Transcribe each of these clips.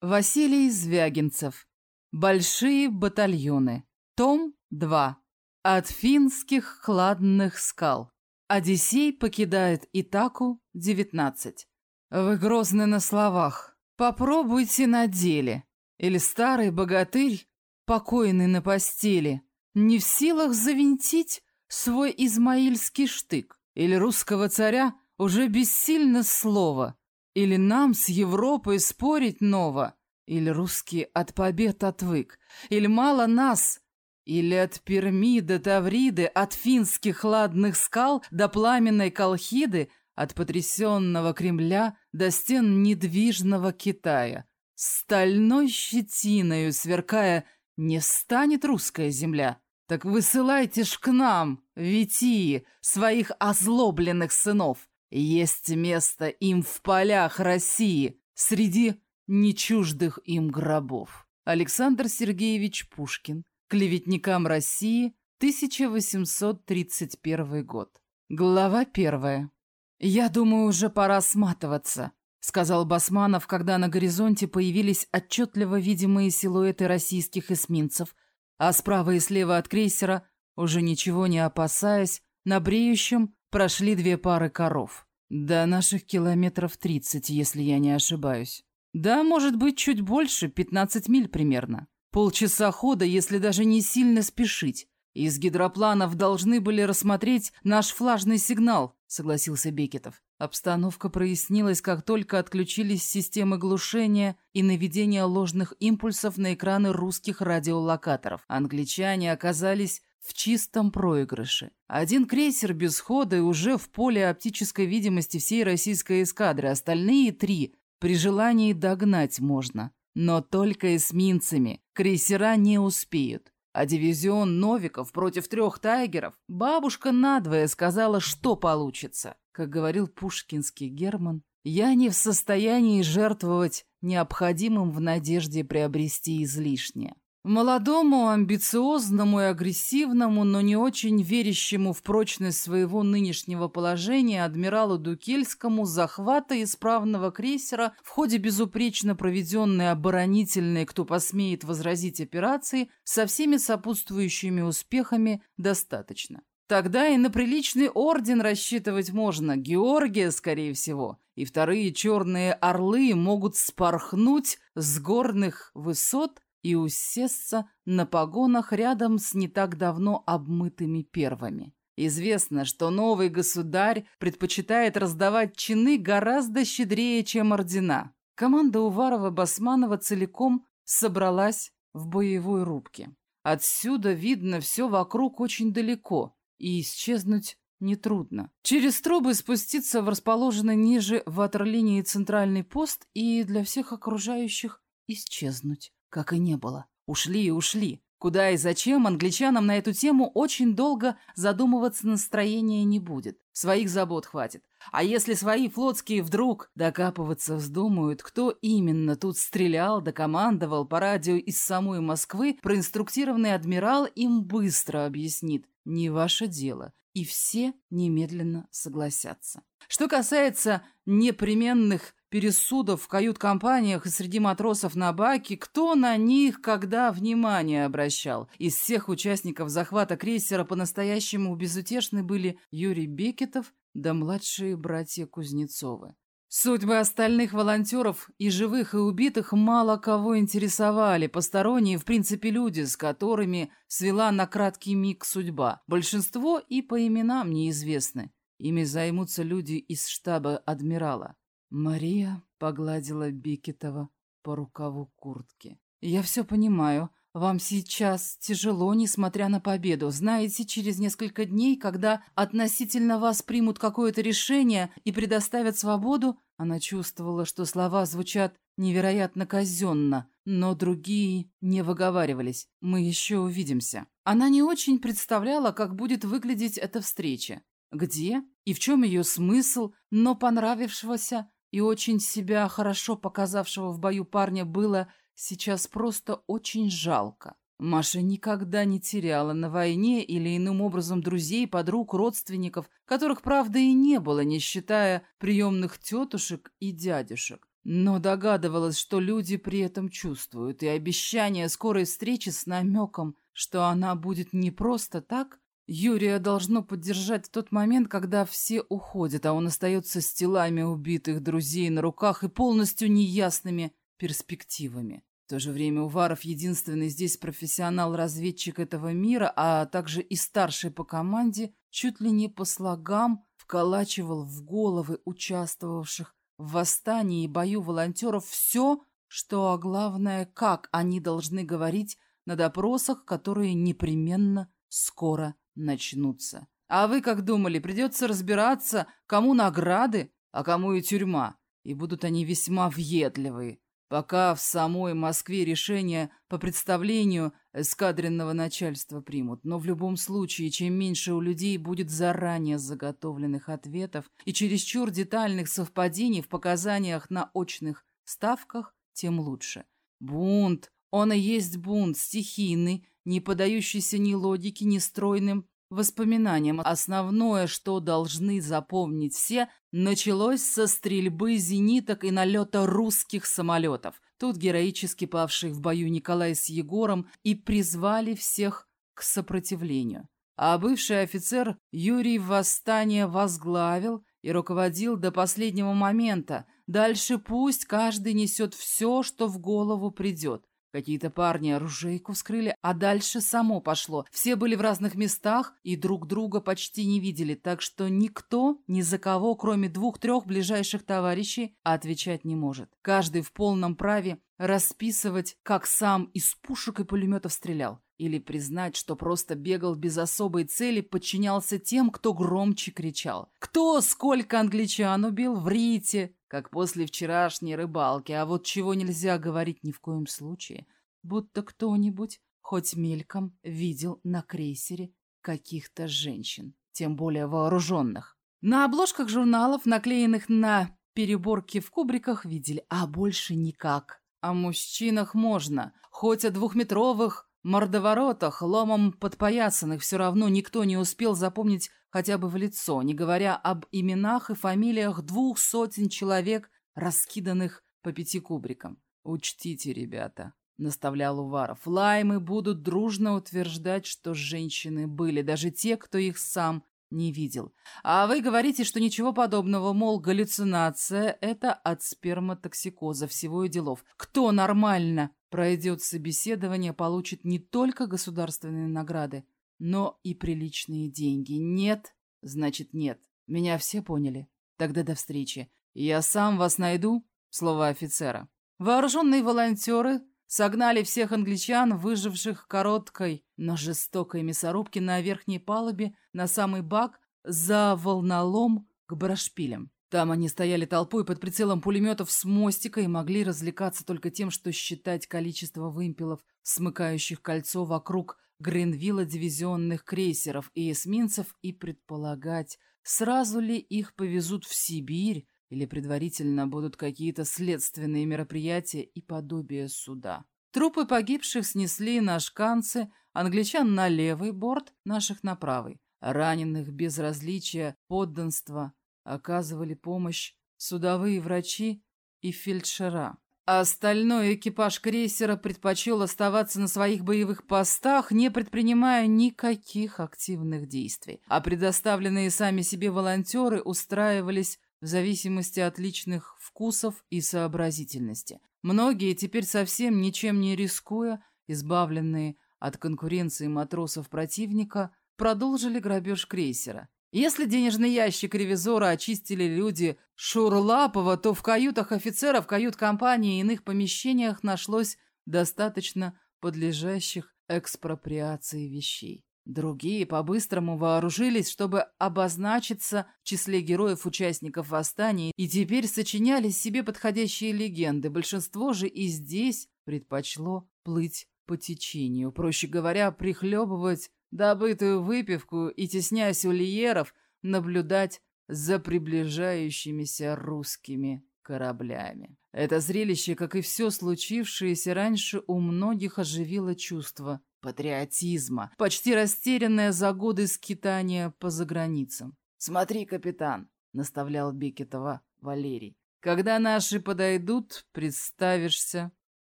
Василий Звягинцев. Большие батальоны. Том 2. От финских хладных скал. Одиссей покидает Итаку, 19. Вы грозны на словах. Попробуйте на деле. Или старый богатырь, покойный на постели, не в силах завинтить свой измаильский штык. Или русского царя уже бессильно слово. Или нам с Европой спорить ново, или русский от побед отвык, или мало нас, или от Перми до Тавриды, от финских ладных скал до пламенной Колхиды, от потрясенного Кремля до стен недвижного Китая. Стальной щетиною сверкая, не станет русская земля. Так высылайте ж к нам, Витии, своих озлобленных сынов, есть место им в полях России, среди нечуждых им гробов. Александр Сергеевич Пушкин. Клеветникам России, 1831 год. Глава первая. «Я думаю, уже пора сматываться», — сказал Басманов, когда на горизонте появились отчетливо видимые силуэты российских эсминцев, а справа и слева от крейсера, уже ничего не опасаясь, на бреющем Прошли две пары коров. До наших километров тридцать, если я не ошибаюсь. Да, может быть, чуть больше, пятнадцать миль примерно. Полчаса хода, если даже не сильно спешить. Из гидропланов должны были рассмотреть наш флажный сигнал, согласился Бекетов. Обстановка прояснилась, как только отключились системы глушения и наведения ложных импульсов на экраны русских радиолокаторов. Англичане оказались в чистом проигрыше. Один крейсер без хода и уже в поле оптической видимости всей российской эскадры, остальные три при желании догнать можно. Но только эсминцами крейсера не успеют. А дивизион Новиков против трех тайгеров бабушка надвое сказала, что получится. Как говорил пушкинский Герман, я не в состоянии жертвовать необходимым в надежде приобрести излишнее. Молодому, амбициозному и агрессивному, но не очень верящему в прочность своего нынешнего положения адмиралу Дукельскому захвата исправного крейсера в ходе безупречно проведенной оборонительной, кто посмеет возразить операции, со всеми сопутствующими успехами достаточно. Тогда и на приличный орден рассчитывать можно, Георгия, скорее всего, и вторые черные орлы могут спорхнуть с горных высот и усесться на погонах рядом с не так давно обмытыми первыми. Известно, что новый государь предпочитает раздавать чины гораздо щедрее, чем ордена. Команда Уварова-Басманова целиком собралась в боевой рубке. Отсюда видно все вокруг очень далеко, и исчезнуть нетрудно. Через трубы спуститься в расположенный ниже ватерлинии центральный пост и для всех окружающих исчезнуть как и не было. Ушли и ушли. Куда и зачем англичанам на эту тему очень долго задумываться настроения не будет. Своих забот хватит. А если свои флотские вдруг докапываться вздумают, кто именно тут стрелял да командовал по радио из самой Москвы, проинструктированный адмирал им быстро объяснит. Не ваше дело. И все немедленно согласятся. Что касается непременных пересудов в кают-компаниях и среди матросов на баке, кто на них когда внимание обращал. Из всех участников захвата крейсера по-настоящему безутешны были Юрий Бекетов да младшие братья Кузнецовы. Судьбы остальных волонтеров, и живых, и убитых, мало кого интересовали, посторонние, в принципе, люди, с которыми свела на краткий миг судьба. Большинство и по именам неизвестны. Ими займутся люди из штаба адмирала. Мария погладила Бикетова по рукаву куртки. «Я все понимаю. Вам сейчас тяжело, несмотря на победу. Знаете, через несколько дней, когда относительно вас примут какое-то решение и предоставят свободу, она чувствовала, что слова звучат невероятно казенно, но другие не выговаривались. Мы еще увидимся. Она не очень представляла, как будет выглядеть эта встреча. Где и в чем ее смысл, но понравившегося и очень себя хорошо показавшего в бою парня было сейчас просто очень жалко. Маша никогда не теряла на войне или иным образом друзей, подруг, родственников, которых, правда, и не было, не считая приемных тетушек и дядюшек. но догадывалась, что люди при этом чувствуют, и обещание скорой встречи с намеком, что она будет не просто так, Юрия должно поддержать в тот момент, когда все уходят, а он остается с телами убитых друзей на руках и полностью неясными перспективами. В то же время Уваров единственный здесь профессионал-разведчик этого мира, а также и старший по команде, чуть ли не по слогам вколачивал в головы участвовавших в восстании и бою волонтеров все, что, а главное, как они должны говорить на допросах, которые непременно скоро начнутся. А вы как думали, придется разбираться, кому награды, а кому и тюрьма, и будут они весьма въедливые, пока в самой Москве решение по представлению эскадренного начальства примут. Но в любом случае, чем меньше у людей будет заранее заготовленных ответов и чересчур детальных совпадений в показаниях на очных ставках, тем лучше. Бунт, он и есть бунт, стихийный, не подающийся ни логике, ни стройным воспоминаниям. Основное, что должны запомнить все, началось со стрельбы зениток и налета русских самолетов. Тут героически павших в бою Николай с Егором и призвали всех к сопротивлению. А бывший офицер Юрий восстание возглавил и руководил до последнего момента. Дальше пусть каждый несет все, что в голову придет. Какие-то парни оружейку вскрыли, а дальше само пошло. Все были в разных местах и друг друга почти не видели, так что никто ни за кого, кроме двух-трех ближайших товарищей, отвечать не может. Каждый в полном праве расписывать, как сам из пушек и пулеметов стрелял. Или признать, что просто бегал без особой цели, подчинялся тем, кто громче кричал. Кто сколько англичан убил в Рите, как после вчерашней рыбалки, а вот чего нельзя говорить ни в коем случае, будто кто-нибудь хоть мельком видел на крейсере каких-то женщин, тем более вооруженных. На обложках журналов, наклеенных на переборки в кубриках, видели, а больше никак. О мужчинах можно, хоть о двухметровых мордоворотах, ломом подпоясанных, все равно никто не успел запомнить хотя бы в лицо, не говоря об именах и фамилиях двух сотен человек, раскиданных по пяти кубрикам. «Учтите, ребята», — наставлял Уваров, — «лаймы будут дружно утверждать, что женщины были, даже те, кто их сам не видел. А вы говорите, что ничего подобного, мол, галлюцинация — это от сперматоксикоза всего и делов. Кто нормально пройдет собеседование, получит не только государственные награды, но и приличные деньги. Нет, значит нет. Меня все поняли. Тогда до встречи. Я сам вас найду, слово офицера. Вооруженные волонтеры согнали всех англичан, выживших короткой, но жестокой мясорубке на верхней палубе на самый бак за волнолом к брошпилям. Там они стояли толпой под прицелом пулеметов с мостика и могли развлекаться только тем, что считать количество вымпелов, смыкающих кольцо вокруг Гринвилла дивизионных крейсеров и эсминцев, и предполагать, сразу ли их повезут в Сибирь или предварительно будут какие-то следственные мероприятия и подобие суда. Трупы погибших снесли на шканцы, англичан на левый борт, наших на правый. Раненых без различия, подданства оказывали помощь судовые врачи и фельдшера. А остальной экипаж крейсера предпочел оставаться на своих боевых постах, не предпринимая никаких активных действий. А предоставленные сами себе волонтеры устраивались в зависимости от личных вкусов и сообразительности. Многие, теперь совсем ничем не рискуя, избавленные от конкуренции матросов противника, продолжили грабеж крейсера. Если денежный ящик ревизора очистили люди Шурлапова, то в каютах офицеров, кают-компании и иных помещениях нашлось достаточно подлежащих экспроприации вещей. Другие по-быстрому вооружились, чтобы обозначиться в числе героев-участников восстания, и теперь сочиняли себе подходящие легенды. Большинство же и здесь предпочло плыть по течению, проще говоря, прихлебывать добытую выпивку и, теснясь у лиеров, наблюдать за приближающимися русскими кораблями. Это зрелище, как и все случившееся раньше, у многих оживило чувство патриотизма, почти растерянное за годы скитания по заграницам. «Смотри, капитан», — наставлял Бекетова Валерий, Когда наши подойдут, представишься,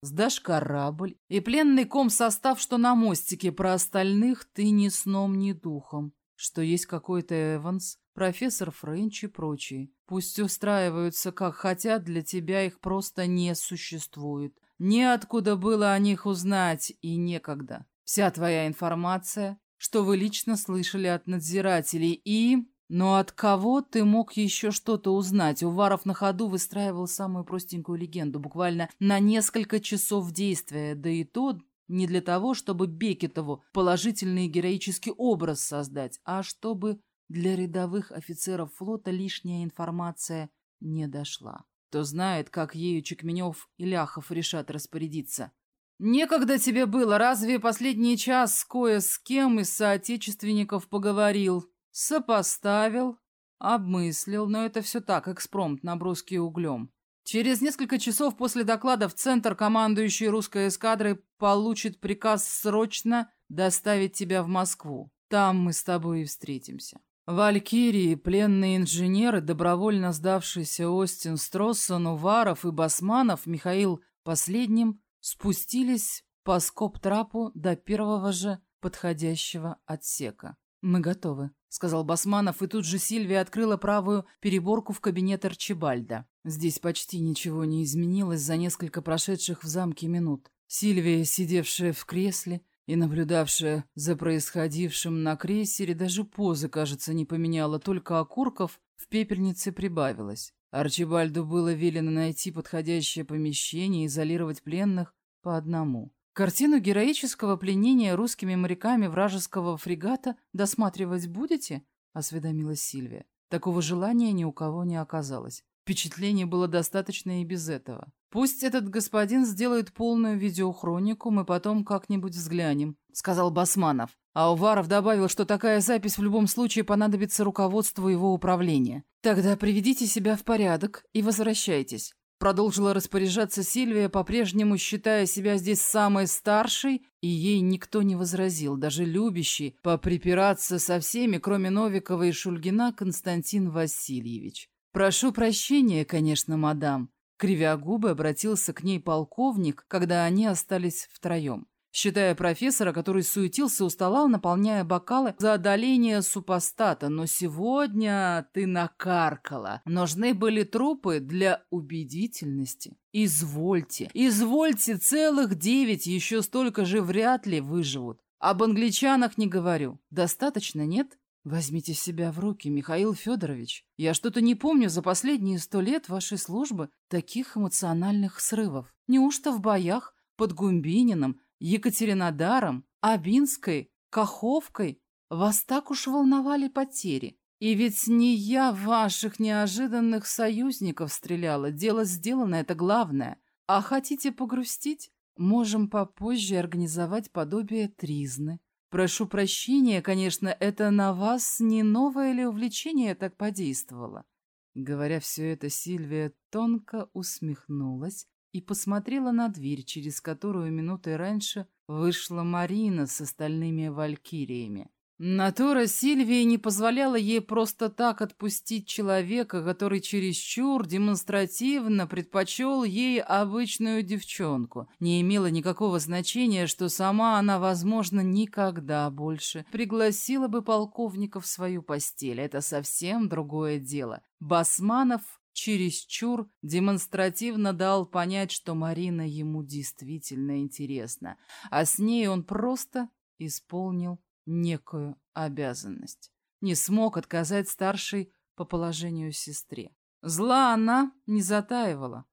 сдашь корабль и пленный ком состав, что на мостике, про остальных ты ни сном, ни духом. Что есть какой-то Эванс, профессор Френч и прочие. Пусть устраиваются как хотят, для тебя их просто не существует. Неоткуда было о них узнать и некогда. Вся твоя информация, что вы лично слышали от надзирателей и... Но от кого ты мог еще что-то узнать? Уваров на ходу выстраивал самую простенькую легенду, буквально на несколько часов действия, да и то не для того, чтобы Бекетову положительный героический образ создать, а чтобы для рядовых офицеров флота лишняя информация не дошла. Кто знает, как ею Чекменев и Ляхов решат распорядиться. Некогда тебе было, разве последний час кое с кем из соотечественников поговорил? Сопоставил, обмыслил, но это все так, экспромт, наброски углем. Через несколько часов после доклада в центр командующий русской эскадрой получит приказ срочно доставить тебя в Москву. Там мы с тобой и встретимся. Валькирии, пленные инженеры, добровольно сдавшиеся Остин Строссон, Уваров и Басманов, Михаил последним, спустились по скоб-трапу до первого же подходящего отсека. «Мы готовы», — сказал Басманов, и тут же Сильвия открыла правую переборку в кабинет Арчибальда. Здесь почти ничего не изменилось за несколько прошедших в замке минут. Сильвия, сидевшая в кресле и наблюдавшая за происходившим на крейсере, даже позы, кажется, не поменяла, только окурков в пепельнице прибавилось. Арчибальду было велено найти подходящее помещение и изолировать пленных по одному. Картину героического пленения русскими моряками вражеского фрегата досматривать будете? осведомилась Сильвия. Такого желания ни у кого не оказалось. Впечатление было достаточно и без этого. Пусть этот господин сделает полную видеохронику, мы потом как-нибудь взглянем, сказал Басманов. А Уваров добавил, что такая запись в любом случае понадобится руководству его управления. Тогда приведите себя в порядок и возвращайтесь. Продолжила распоряжаться Сильвия, по-прежнему считая себя здесь самой старшей, и ей никто не возразил, даже любящий, поприпираться со всеми, кроме Новикова и Шульгина, Константин Васильевич. «Прошу прощения, конечно, мадам», — кривя губы обратился к ней полковник, когда они остались втроем считая профессора, который суетился у стола, наполняя бокалы за одоление супостата. Но сегодня ты накаркала. Нужны были трупы для убедительности. Извольте, извольте, целых девять, еще столько же вряд ли выживут. Об англичанах не говорю. Достаточно, нет? Возьмите себя в руки, Михаил Федорович. Я что-то не помню за последние сто лет вашей службы таких эмоциональных срывов. Неужто в боях под Гумбининым Екатеринодаром, Абинской, Каховкой вас так уж волновали потери. И ведь не я ваших неожиданных союзников стреляла. Дело сделано, это главное. А хотите погрустить? Можем попозже организовать подобие тризны. Прошу прощения, конечно, это на вас не новое ли увлечение так подействовало? Говоря все это, Сильвия тонко усмехнулась, и посмотрела на дверь, через которую минутой раньше вышла Марина с остальными валькириями. Натура Сильвии не позволяла ей просто так отпустить человека, который чересчур демонстративно предпочел ей обычную девчонку. Не имело никакого значения, что сама она, возможно, никогда больше пригласила бы полковника в свою постель. Это совсем другое дело. Басманов чересчур демонстративно дал понять, что Марина ему действительно интересна, а с ней он просто исполнил некую обязанность. Не смог отказать старшей по положению сестре. Зла она не затаивала.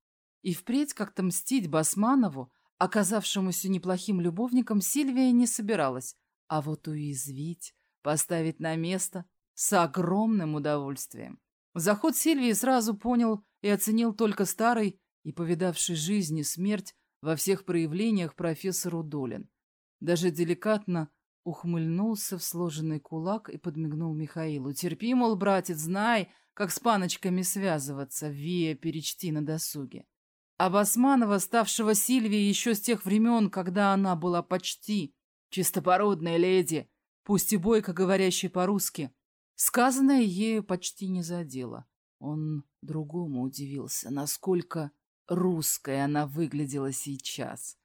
И впредь как-то мстить Басманову, оказавшемуся неплохим любовником, Сильвия не собиралась, а вот уязвить, поставить на место с огромным удовольствием. Заход Сильвии сразу понял и оценил только старый и повидавший жизнь и смерть во всех проявлениях профессор Удолин. Даже деликатно ухмыльнулся в сложенный кулак и подмигнул Михаилу. «Терпи, мол, братец, знай, как с паночками связываться, вея перечти на досуге». А Басманова, ставшего Сильвией еще с тех времен, когда она была почти чистопородная леди, пусть и бойко говорящей по-русски, Сказанное ею почти не задело. Он другому удивился, насколько русской она выглядела сейчас.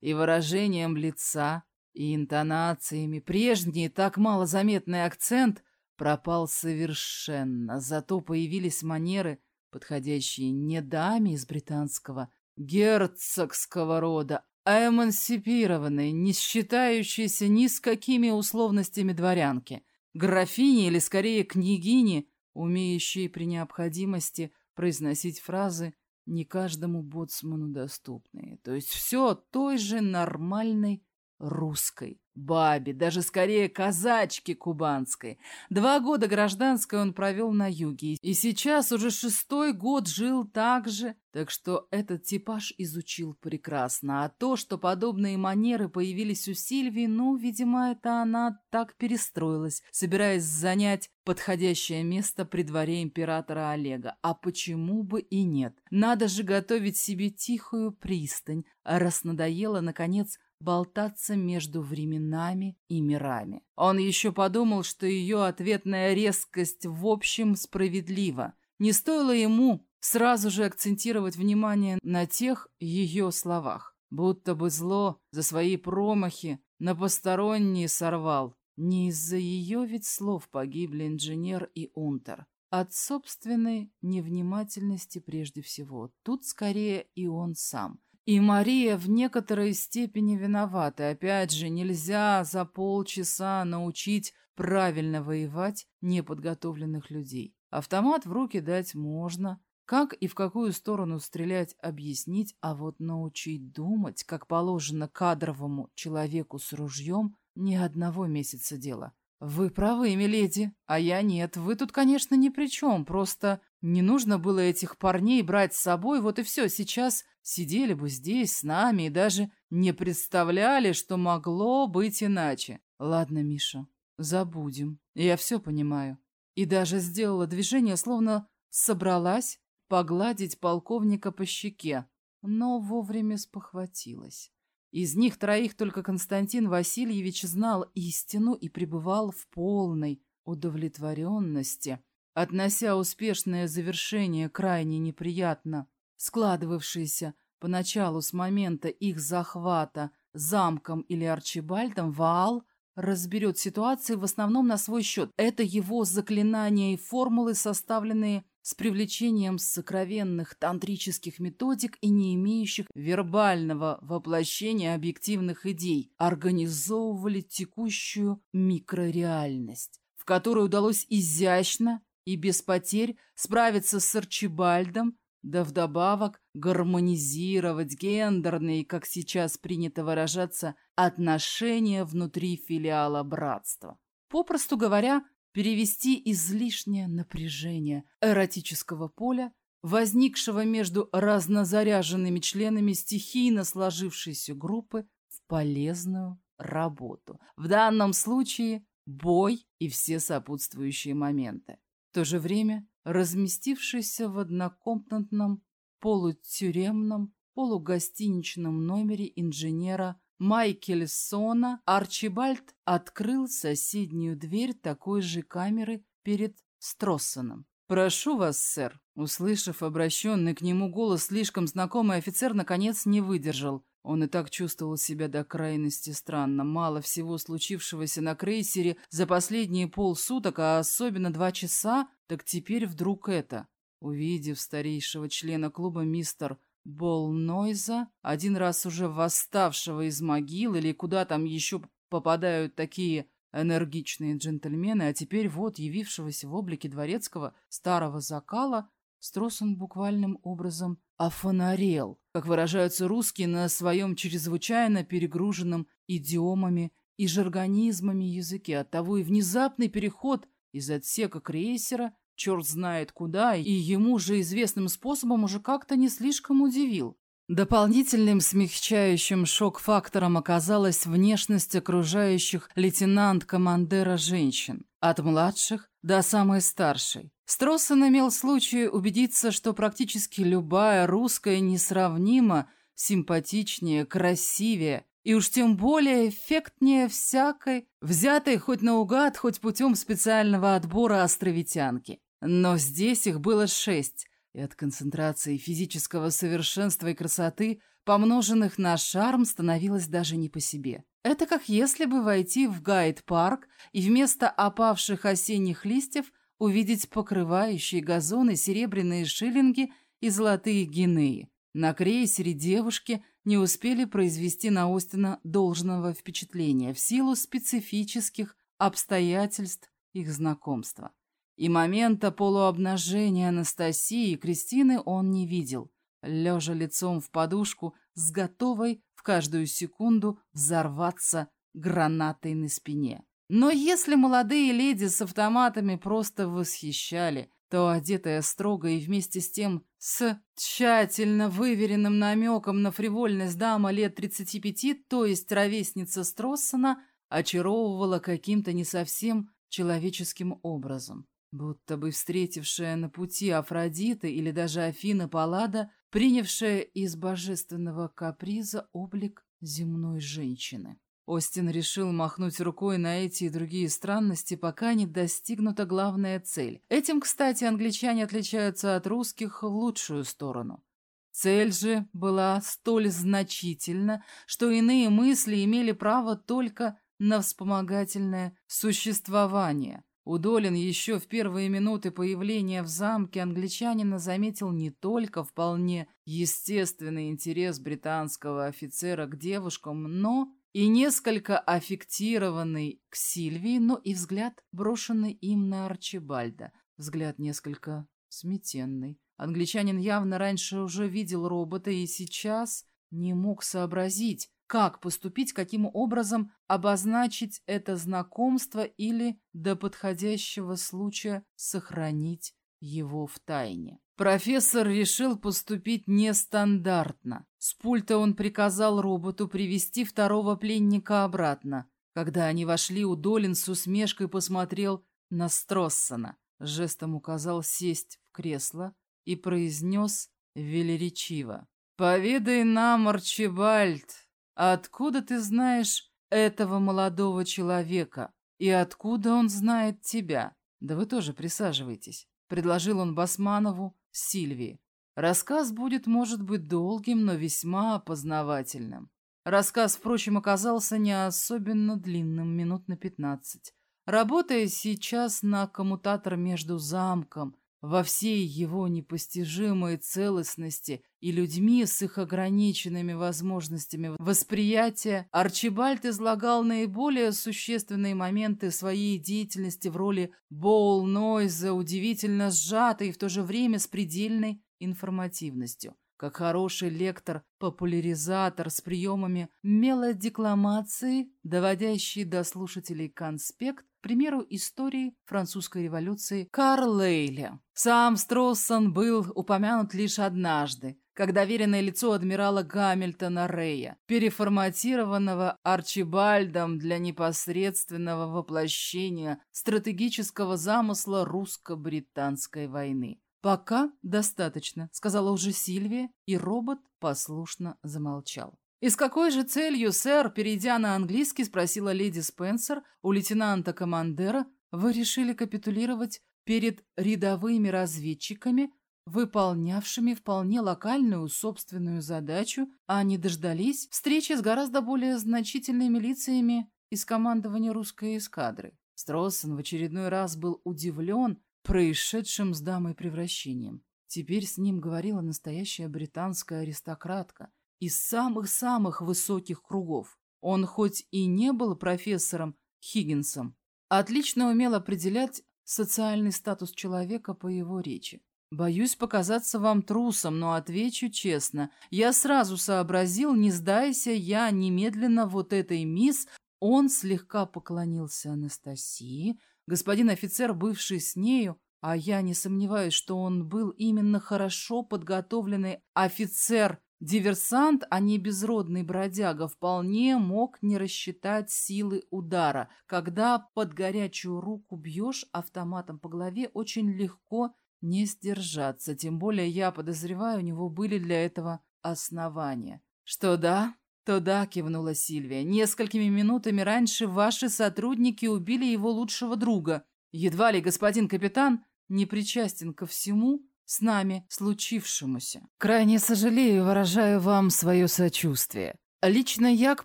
И выражением лица, и интонациями. Прежний, так мало заметный акцент пропал совершенно, зато появились манеры, подходящие не даме из британского, герцогского рода, а эмансипированной, не считающейся ни с какими условностями дворянки, графини или, скорее, княгини, умеющей при необходимости произносить фразы не каждому боцману доступные. То есть все той же нормальной русской бабе, даже скорее казачке кубанской. Два года гражданской он провел на юге, и сейчас уже шестой год жил так же, так что этот типаж изучил прекрасно. А то, что подобные манеры появились у Сильвии, ну, видимо, это она так перестроилась, собираясь занять подходящее место при дворе императора Олега. А почему бы и нет? Надо же готовить себе тихую пристань, раз надоело, наконец, болтаться между временами и мирами. Он еще подумал, что ее ответная резкость в общем справедлива. Не стоило ему сразу же акцентировать внимание на тех ее словах, будто бы зло за свои промахи на посторонние сорвал. Не из-за ее ведь слов погибли инженер и унтер. От собственной невнимательности прежде всего. Тут скорее и он сам – и Мария в некоторой степени виновата. Опять же, нельзя за полчаса научить правильно воевать неподготовленных людей. Автомат в руки дать можно, как и в какую сторону стрелять объяснить, а вот научить думать, как положено кадровому человеку с ружьем, ни одного месяца дела. «Вы правы, миледи, а я нет. Вы тут, конечно, ни при чем. Просто не нужно было этих парней брать с собой, вот и все. Сейчас сидели бы здесь с нами и даже не представляли, что могло быть иначе. Ладно, Миша, забудем. Я все понимаю. И даже сделала движение, словно собралась погладить полковника по щеке, но вовремя спохватилась. Из них троих только Константин Васильевич знал истину и пребывал в полной удовлетворенности, относя успешное завершение крайне неприятно складывавшееся поначалу с момента их захвата замком или Арчибальдом, Ваал разберет ситуации в основном на свой счет. Это его заклинания и формулы, составленные с привлечением сокровенных тантрических методик и не имеющих вербального воплощения объективных идей, организовывали текущую микрореальность, в которой удалось изящно и без потерь справиться с Арчибальдом, да вдобавок гармонизировать гендерные, как сейчас принято выражаться, отношения внутри филиала братства. Попросту говоря, перевести излишнее напряжение эротического поля, возникшего между разнозаряженными членами стихийно сложившейся группы, в полезную работу. В данном случае бой и все сопутствующие моменты. То же время разместившийся в однокомнатном полутюремном полугостиничном номере инженера Майкельсона Арчибальд открыл соседнюю дверь такой же камеры перед Строссоном. «Прошу вас, сэр», услышав обращенный к нему голос, слишком знакомый офицер наконец не выдержал. Он и так чувствовал себя до крайности странно. Мало всего случившегося на крейсере за последние полсуток, а особенно два часа, так теперь вдруг это. Увидев старейшего члена клуба мистер Болнойза, один раз уже восставшего из могил, или куда там еще попадают такие энергичные джентльмены, а теперь вот явившегося в облике дворецкого старого закала, Стросон буквальным образом офонарел, как выражаются русские на своем чрезвычайно перегруженном идиомами и жаргонизмами языке. Оттого и внезапный переход из отсека крейсера черт знает куда, и ему же известным способом уже как-то не слишком удивил. Дополнительным смягчающим шок-фактором оказалась внешность окружающих лейтенант-командера женщин, от младших до самой старшей. Строссон имел случай убедиться, что практически любая русская несравнимо симпатичнее, красивее и уж тем более эффектнее всякой, взятой хоть наугад, хоть путем специального отбора островитянки. Но здесь их было шесть, и от концентрации физического совершенства и красоты, помноженных на шарм, становилось даже не по себе. Это как если бы войти в гайд-парк и вместо опавших осенних листьев увидеть покрывающие газоны серебряные шиллинги и золотые гинеи. На крейсере девушки не успели произвести на Остина должного впечатления в силу специфических обстоятельств их знакомства. И момента полуобнажения Анастасии и Кристины он не видел, лежа лицом в подушку с готовой в каждую секунду взорваться гранатой на спине. Но если молодые леди с автоматами просто восхищали, то одетая строго и вместе с тем с тщательно выверенным намеком на фривольность дама лет 35, то есть ровесница Строссона, очаровывала каким-то не совсем человеческим образом. Будто бы встретившая на пути Афродита или даже Афина Паллада, принявшая из божественного каприза облик земной женщины. Остин решил махнуть рукой на эти и другие странности, пока не достигнута главная цель. Этим, кстати, англичане отличаются от русских в лучшую сторону. Цель же была столь значительна, что иные мысли имели право только на вспомогательное существование. Удолин еще в первые минуты появления в замке англичанина заметил не только вполне естественный интерес британского офицера к девушкам, но и несколько аффектированный к Сильвии, но и взгляд, брошенный им на Арчибальда, взгляд несколько сметенный. Англичанин явно раньше уже видел робота и сейчас не мог сообразить, как поступить, каким образом обозначить это знакомство или до подходящего случая сохранить его в тайне. Профессор решил поступить нестандартно. С пульта он приказал роботу привести второго пленника обратно. Когда они вошли, Удолин с усмешкой посмотрел на Строссона, жестом указал сесть в кресло и произнес велеречиво. «Поведай нам, Арчибальд, откуда ты знаешь этого молодого человека и откуда он знает тебя? Да вы тоже присаживайтесь», — предложил он Басманову, Сильвии. Рассказ будет, может быть, долгим, но весьма познавательным. Рассказ, впрочем, оказался не особенно длинным, минут на пятнадцать. Работая сейчас на коммутатор между замком во всей его непостижимой целостности и людьми с их ограниченными возможностями восприятия, Арчибальд излагал наиболее существенные моменты своей деятельности в роли боул-нойза, удивительно сжатой и в то же время с предельной информативностью. Как хороший лектор-популяризатор с приемами мелодекламации, доводящий до слушателей конспект, к примеру, истории французской революции Карлейля. Сам Строссон был упомянут лишь однажды, как доверенное лицо адмирала Гамильтона Рея, переформатированного Арчибальдом для непосредственного воплощения стратегического замысла русско-британской войны. «Пока достаточно», — сказала уже Сильвия, и робот послушно замолчал. «И с какой же целью, сэр, перейдя на английский, спросила леди Спенсер у лейтенанта-командера, вы решили капитулировать перед рядовыми разведчиками, выполнявшими вполне локальную собственную задачу, а не дождались встречи с гораздо более значительными лицами из командования русской эскадры?» Строссон в очередной раз был удивлен происшедшим с дамой превращением. Теперь с ним говорила настоящая британская аристократка, из самых-самых высоких кругов. Он хоть и не был профессором Хиггинсом, отлично умел определять социальный статус человека по его речи. Боюсь показаться вам трусом, но отвечу честно. Я сразу сообразил, не сдайся я немедленно вот этой мисс. Он слегка поклонился Анастасии. Господин офицер, бывший с нею, а я не сомневаюсь, что он был именно хорошо подготовленный офицер Диверсант, а не безродный бродяга, вполне мог не рассчитать силы удара. Когда под горячую руку бьешь автоматом по голове, очень легко не сдержаться. Тем более, я подозреваю, у него были для этого основания. Что да, то да, кивнула Сильвия. Несколькими минутами раньше ваши сотрудники убили его лучшего друга. Едва ли господин капитан не причастен ко всему с нами случившемуся. Крайне сожалею выражаю вам свое сочувствие. Лично я к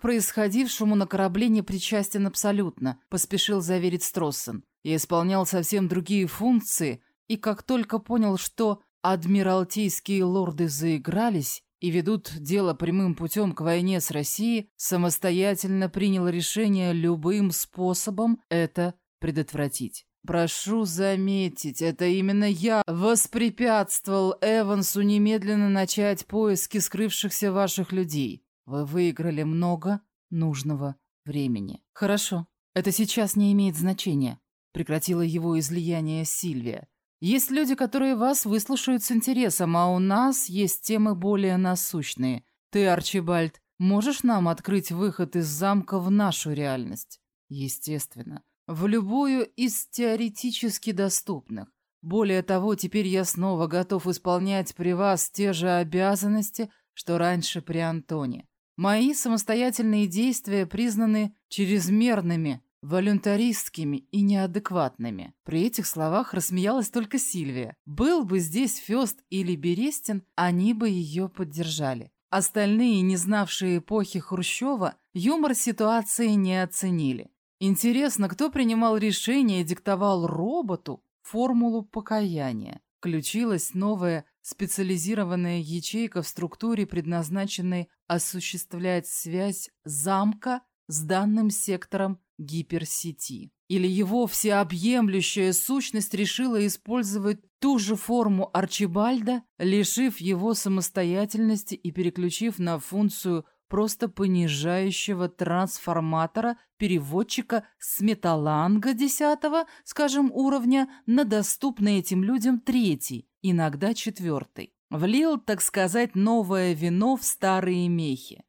происходившему на корабле не причастен абсолютно, поспешил заверить Строссен. Я исполнял совсем другие функции, и как только понял, что адмиралтейские лорды заигрались и ведут дело прямым путем к войне с Россией, самостоятельно принял решение любым способом это предотвратить. Прошу заметить, это именно я воспрепятствовал Эвансу немедленно начать поиски скрывшихся ваших людей. Вы выиграли много нужного времени. Хорошо, это сейчас не имеет значения. Прекратила его излияние Сильвия. Есть люди, которые вас выслушают с интересом, а у нас есть темы более насущные. Ты, Арчибальд, можешь нам открыть выход из замка в нашу реальность? Естественно. В любую из теоретически доступных. Более того, теперь я снова готов исполнять при вас те же обязанности, что раньше при Антоне. Мои самостоятельные действия признаны чрезмерными, волюнтаристскими и неадекватными. При этих словах рассмеялась только Сильвия. Был бы здесь Фёст или Берестин, они бы ее поддержали. Остальные, не знавшие эпохи Хрущева, юмор ситуации не оценили. Интересно, кто принимал решение и диктовал роботу формулу покаяния? Включилась новая специализированная ячейка в структуре, предназначенной осуществлять связь замка с данным сектором гиперсети. Или его всеобъемлющая сущность решила использовать ту же форму Арчибальда, лишив его самостоятельности и переключив на функцию просто понижающего трансформатора переводчика с металланга десятого, скажем, уровня на доступный этим людям третий, иногда четвертый. Влил, так сказать, новое вино в старые мехи.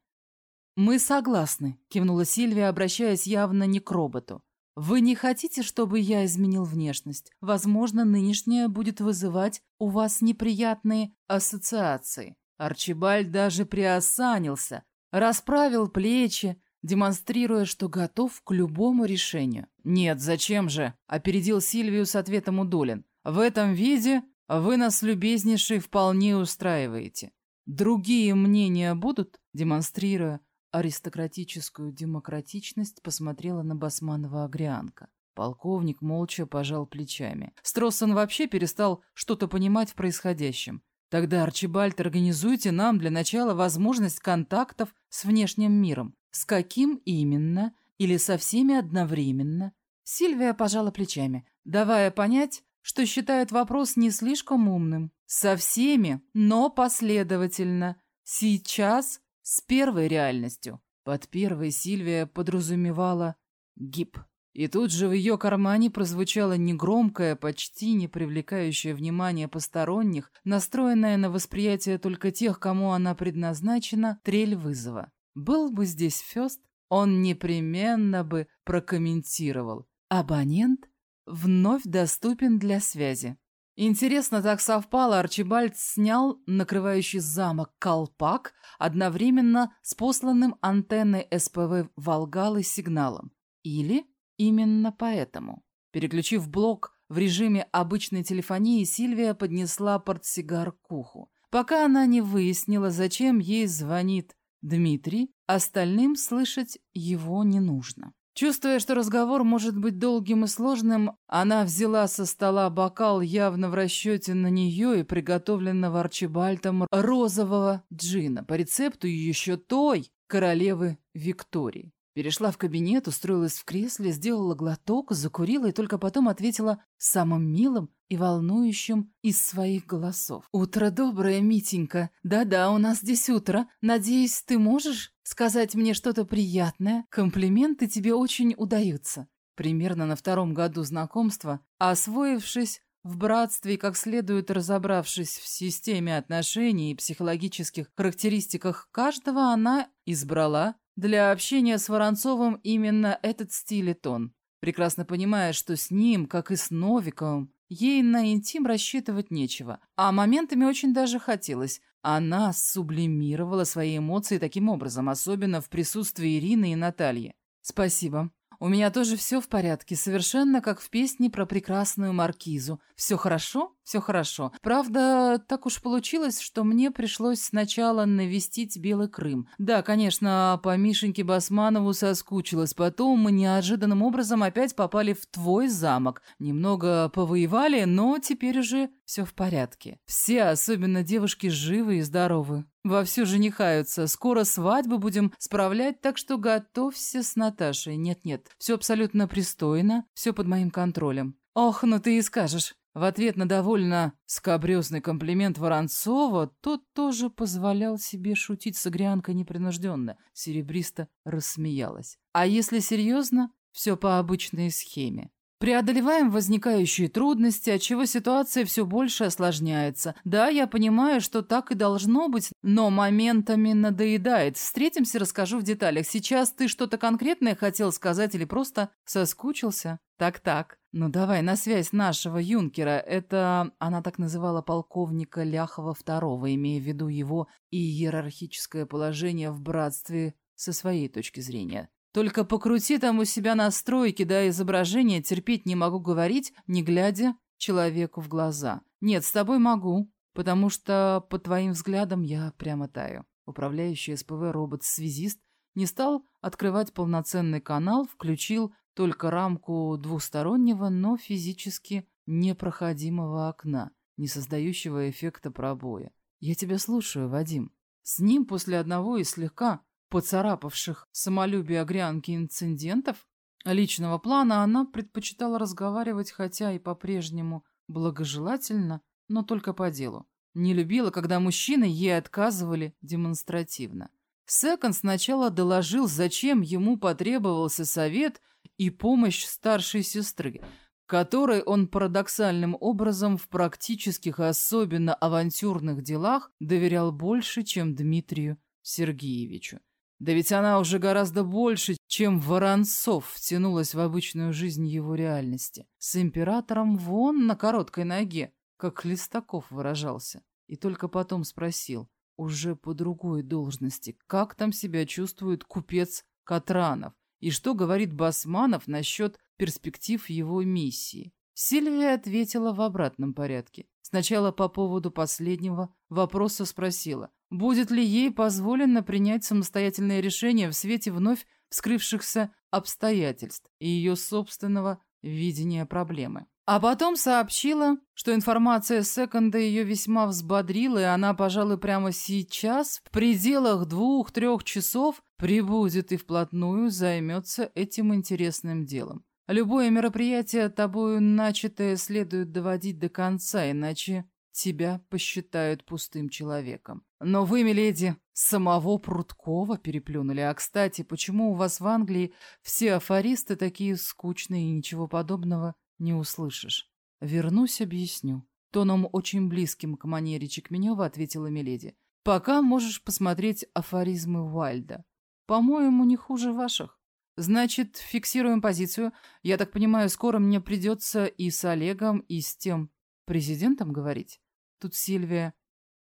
«Мы согласны», — кивнула Сильвия, обращаясь явно не к роботу. «Вы не хотите, чтобы я изменил внешность? Возможно, нынешняя будет вызывать у вас неприятные ассоциации». Арчибальд даже приосанился, расправил плечи, демонстрируя, что готов к любому решению. «Нет, зачем же?» — опередил Сильвию с ответом Удолин. «В этом виде вы нас, любезнейший, вполне устраиваете. Другие мнения будут?» Демонстрируя аристократическую демократичность, посмотрела на Басманова Агрианка. Полковник молча пожал плечами. Строссон вообще перестал что-то понимать в происходящем. Тогда, Арчибальд, организуйте нам для начала возможность контактов с внешним миром. С каким именно? Или со всеми одновременно? Сильвия пожала плечами, давая понять, что считает вопрос не слишком умным. Со всеми, но последовательно. Сейчас с первой реальностью. Под первой Сильвия подразумевала гип. И тут же в ее кармане прозвучала негромкая, почти не привлекающая внимания посторонних, настроенная на восприятие только тех, кому она предназначена, трель вызова. Был бы здесь Фёст, он непременно бы прокомментировал. Абонент вновь доступен для связи. Интересно, так совпало, Арчибальд снял накрывающий замок колпак одновременно с посланным антенной СПВ «Волгалы» сигналом. Или именно поэтому. Переключив блок в режиме обычной телефонии, Сильвия поднесла портсигар к уху. Пока она не выяснила, зачем ей звонит Дмитрий, остальным слышать его не нужно. Чувствуя, что разговор может быть долгим и сложным, она взяла со стола бокал явно в расчете на нее и приготовленного Арчибальтом розового джина по рецепту еще той королевы Виктории. Перешла в кабинет, устроилась в кресле, сделала глоток, закурила и только потом ответила самым милым и волнующим из своих голосов. «Утро доброе, Митенька. Да-да, у нас здесь утро. Надеюсь, ты можешь сказать мне что-то приятное? Комплименты тебе очень удаются». Примерно на втором году знакомства, освоившись в братстве и как следует разобравшись в системе отношений и психологических характеристиках каждого, она избрала для общения с Воронцовым именно этот стиль и тон, прекрасно понимая, что с ним, как и с Новиковым, ей на интим рассчитывать нечего, а моментами очень даже хотелось. Она сублимировала свои эмоции таким образом, особенно в присутствии Ирины и Натальи. «Спасибо. У меня тоже все в порядке, совершенно как в песне про прекрасную маркизу. Все хорошо, все хорошо. Правда, так уж получилось, что мне пришлось сначала навестить Белый Крым. Да, конечно, по Мишеньке Басманову соскучилась. Потом мы неожиданным образом опять попали в твой замок. Немного повоевали, но теперь уже все в порядке. Все, особенно девушки, живы и здоровы. Вовсю женихаются. Скоро свадьбу будем справлять, так что готовься с Наташей. Нет-нет, все абсолютно пристойно, все под моим контролем. Ох, ну ты и скажешь. В ответ на довольно скобрезный комплимент Воронцова, тот тоже позволял себе шутить с Агрианкой непринужденно. Серебристо рассмеялась. А если серьезно, все по обычной схеме. Преодолеваем возникающие трудности, отчего ситуация все больше осложняется. Да, я понимаю, что так и должно быть, но моментами надоедает. Встретимся, расскажу в деталях. Сейчас ты что-то конкретное хотел сказать или просто соскучился? Так-так. Ну давай на связь нашего юнкера. Это она так называла полковника Ляхова II, имея в виду его иерархическое положение в братстве со своей точки зрения. Только покрути там у себя настройки, да изображения, терпеть не могу говорить, не глядя человеку в глаза. Нет, с тобой могу, потому что по твоим взглядам я прямо таю. Управляющий СПВ робот-связист не стал открывать полноценный канал, включил только рамку двустороннего, но физически непроходимого окна, не создающего эффекта пробоя. Я тебя слушаю, Вадим. С ним после одного из слегка поцарапавших самолюбие огрянки инцидентов личного плана, она предпочитала разговаривать, хотя и по-прежнему благожелательно, но только по делу. Не любила, когда мужчины ей отказывали демонстративно. Секон сначала доложил, зачем ему потребовался совет и помощь старшей сестры, которой он парадоксальным образом в практических, особенно авантюрных делах доверял больше, чем Дмитрию Сергеевичу. Да ведь она уже гораздо больше, чем Воронцов втянулась в обычную жизнь его реальности. С императором вон на короткой ноге, как Хлестаков выражался. И только потом спросил, уже по другой должности, как там себя чувствует купец Катранов, и что говорит Басманов насчет перспектив его миссии. Сильвия ответила в обратном порядке. Сначала по поводу последнего вопроса спросила, будет ли ей позволено принять самостоятельное решение в свете вновь вскрывшихся обстоятельств и ее собственного видения проблемы. А потом сообщила, что информация секонда ее весьма взбодрила, и она, пожалуй, прямо сейчас, в пределах двух-трех часов, прибудет и вплотную займется этим интересным делом. Любое мероприятие тобою начатое следует доводить до конца, иначе тебя посчитают пустым человеком. Но вы, миледи, самого Пруткова переплюнули. А, кстати, почему у вас в Англии все афористы такие скучные и ничего подобного не услышишь? Вернусь, объясню. Тоном очень близким к манере Чекменева ответила миледи. Пока можешь посмотреть афоризмы Уайльда. По-моему, не хуже ваших. Значит, фиксируем позицию. Я так понимаю, скоро мне придется и с Олегом, и с тем президентом говорить? Тут Сильвия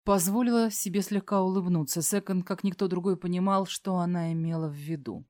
позволила себе слегка улыбнуться. Секон, как никто другой, понимал, что она имела в виду.